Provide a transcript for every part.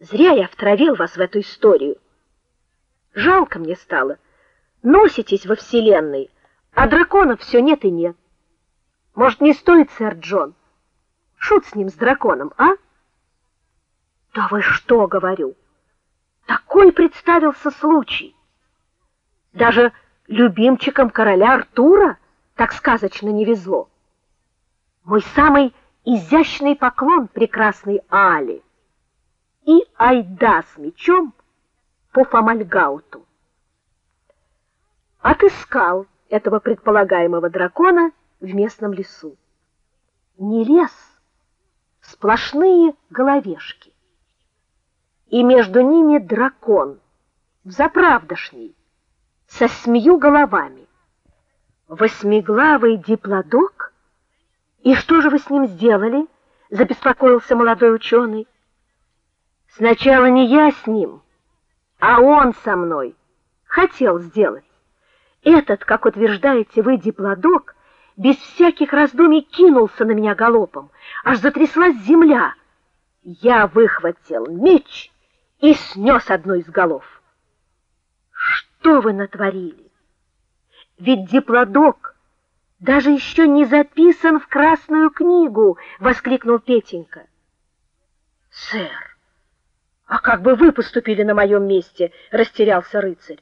Зря я втравил вас в эту историю. Жалко мне стало. Носитесь во вселенной, а драконов все нет и нет. Может, не стоит, сэр Джон? Шут с ним, с драконом, а? Да вы что, говорю? Такой представился случай. Даже любимчикам короля Артура так сказочно не везло. Мой самый изящный поклон прекрасной Али и айда с мечом по Фомальгауту. Отыскал этого предполагаемого дракона в местном лесу. Не лес, сплошные головешки. И между ними дракон, взаправдошний, со смею головами. Восьмиглавый диплодок? И что же вы с ним сделали? забеспокоился молодой ученый. Сначала не я с ним, а он со мной хотел сделать. Этот, как утверждаете вы, диплодок, без всяких раздумий кинулся на меня галопом, аж затряслась земля. Я выхватил меч и снес одну из голов. Что вы натворили? Ведь диплодок даже еще не записан в красную книгу, воскликнул Петенька. Сэр, а как бы вы поступили на моем месте? растерялся рыцарь.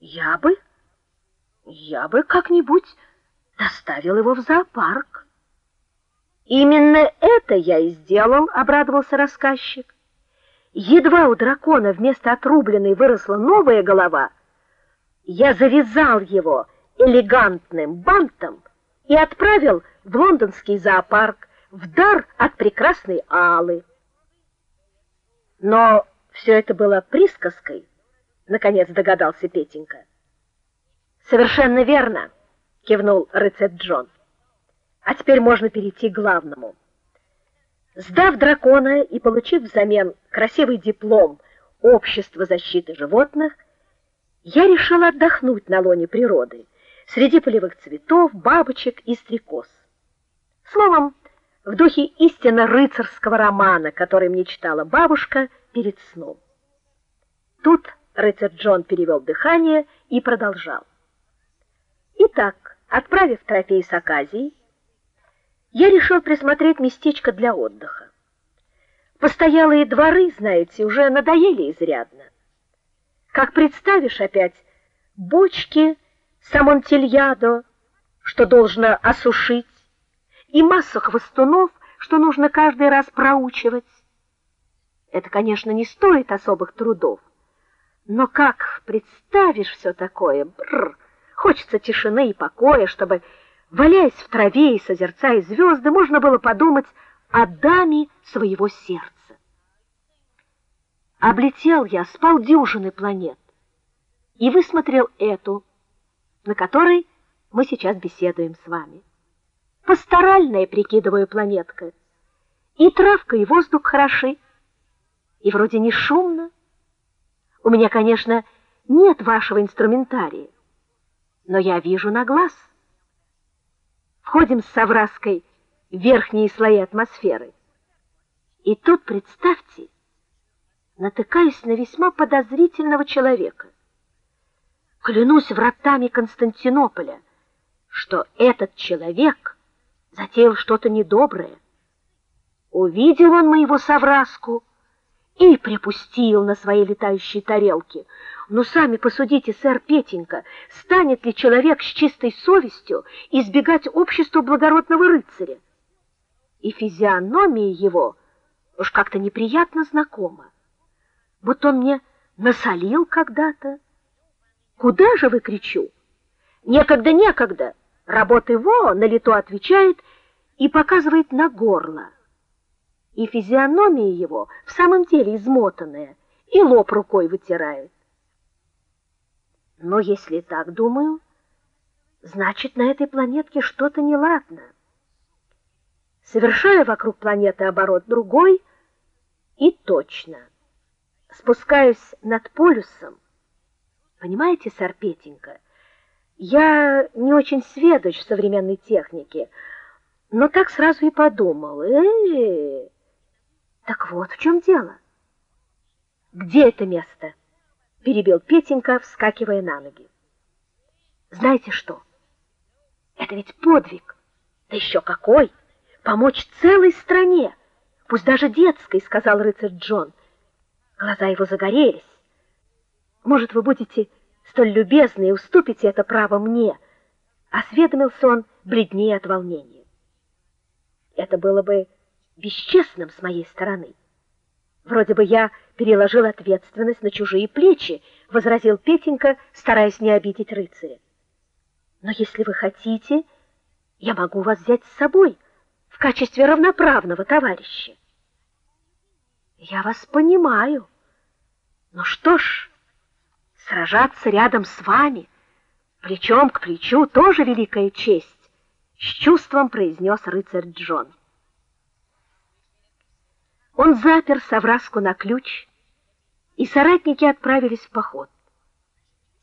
Я бы я бы как-нибудь доставил его в зоопарк. Именно это я и сделал, обрадовался рассказчик. Едва у дракона вместо отрубленной выросла новая голова, я завязал его элегантным бантом и отправил в лондонский зоопарк в дар от прекрасной Аллы. Но все это было присказкой, наконец догадался Петенька. Совершенно верно, кивнул рыцарь Джон. А теперь можно перейти к главному. Сдав дракона и получив взамен красивый диплом Общества защиты животных, я решил отдохнуть на лоне природы, среди полевых цветов, бабочек и стрекоз. Словом, в духе истинно рыцарского романа, который мне читала бабушка перед сном. Тут рыцарь Джон перевел дыхание и продолжал. Итак, отправив трофей с Аказией, я решил присмотреть местечко для отдыха. Постоялые дворы, знаете, уже надоели изрядно. Как представишь опять бочки с амонтильядо, что должно осушить, и массу хвостунов, что нужно каждый раз проучивать. Это, конечно, не стоит особых трудов. Но как представишь все такое? Бррр, хочется тишины и покоя, чтобы, валяясь в траве и созерцая звезды, можно было подумать о даме своего сердца. Облетел я с полдюжины планет и высмотрел эту, на которой мы сейчас беседуем с вами. Пасторальная, прикидываю, планетка. И травка, и воздух хороши, и вроде не шумно. У меня, конечно, нет вашего инструментария, но я вижу на глаз. Входим с Савраской в верхние слои атмосферы. И тут, представьте, натыкаюсь на весьма подозрительного человека. Клянусь вратами Константинополя, что этот человек затеял что-то недоброе. Увидел он моего совраску и припустил на своей летающей тарелке. Но сами посудите, сэр Петенька, станет ли человек с чистой совестью избегать общества благородного рыцаря? И физиономия его уж как-то неприятно знакома. Будто он мне насолил когда-то. Куда же вы кричу? Некогда, некогда. Работы во на лето отвечает и показывает на горло. И физиономия его в самом деле измотанная, и лоб рукой вытирает. Но если так думаю, значит, на этой планетке что-то неладно. Совершаю вокруг планеты оборот другой, и точно. Спускаюсь над полюсом. Понимаете, сэр Петенька, я не очень сведущ в современной технике, но так сразу и подумал: э, -э, -э. Так вот в чем дело. Где это место? перебил Петенька, вскакивая на ноги. Знаете что? Это ведь подвиг. Да еще какой! Помочь целой стране, пусть даже детской, сказал рыцарь Джон. Глаза его загорелись. Может, вы будете столь любезны и уступите это право мне? Осведомился он, бледнее от волнения. Это было бы бесчестным с моей стороны. Вроде бы я переложил ответственность на чужие плечи, возразил Петенька, стараясь не обидеть рыцаря. Но если вы хотите, я могу вас взять с собой в качестве равноправного товарища. Я вас понимаю. Ну что ж, сражаться рядом с вами, плечом к плечу, тоже великая честь, с чувством произнес рыцарь Джон. Он запер Савраску на ключ, и соратники отправились в поход.